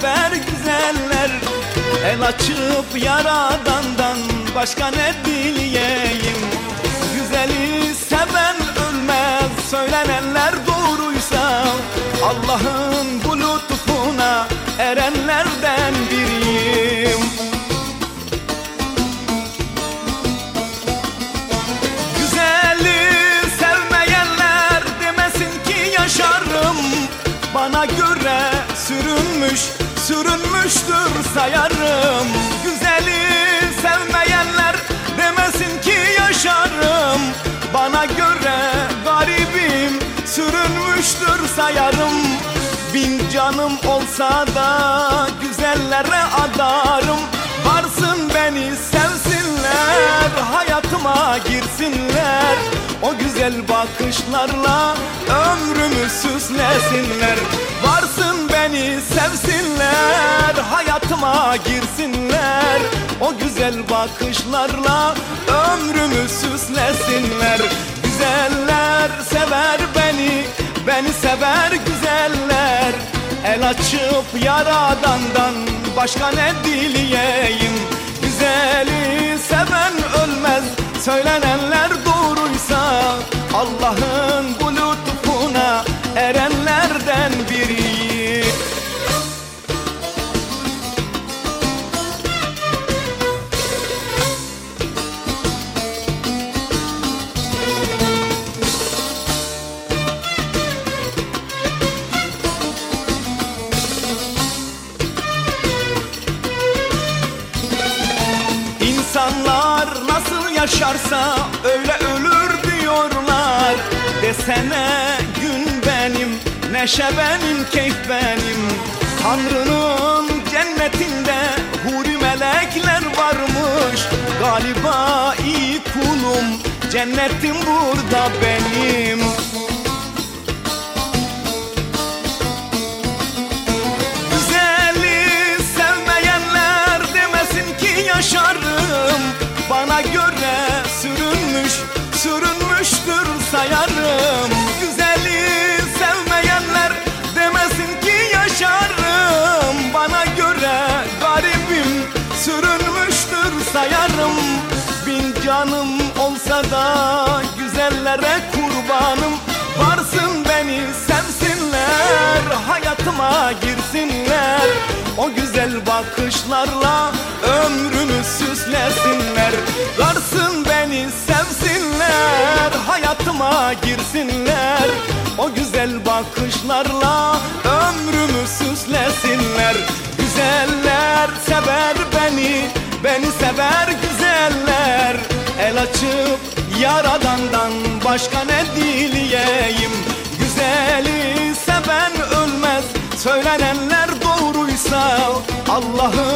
sever güzeller. El açıp yaradandan başka ne dileyeyim Güzeli seven ölmez söylenenler doğruysa Allah'ın bu lütfuna erenlerden biriyim. Güzeli sevmeyenler demesin ki yaşarım. Bana göre sürünmüş, sürünmüştür sayarım. Güzeli sevmeyenler demesin ki yaşarım. Bana göre garibim, sürünmüştür sayarım. Bin canım olsa da güzellere adarım. Varsın beni sevsinler Hayatıma girsinler. O güzel bakışlarla Ömrümü süslesinler. Varsın beni sevsinler Hayatıma girsinler O güzel bakışlarla Ömrümü süslesinler. Güzeller sever beni Beni sever güzeller. El açıp yaradandan başka ne dileyeyim? Güzeli seven ölmez söylenenler yaşarsa öyle ölür diyorlar. Desene gün benim, neşe benim, keyif benim. Tanrı'nın cennetinde huri melekler varmış. Galiba iyi kulum, cennetim burada benim. Güzeli sevmeyenler demesin ki yaşarım Bana göre sürünmüş, sürünmüştür sayarım. Güzeli sevmeyenler demesin ki yaşarım. Bana göre garibim, sürünmüştür sayarım. Bin canım olsa da güzellere kurbanım. Varsın beni sevsinler Hayatıma girsinler. O güzel bakışlarla Ömrümü süslesinler. Varsın beni sevsinler Hayatıma girsinler. O güzel bakışlarla Ömrümü süslesinler. Güzeller sever beni Beni sever güzeller. El açıp yaradandan başka ne dileyeyim? Güzeli seven ölmez Söylenenler doğruysa Allah'ın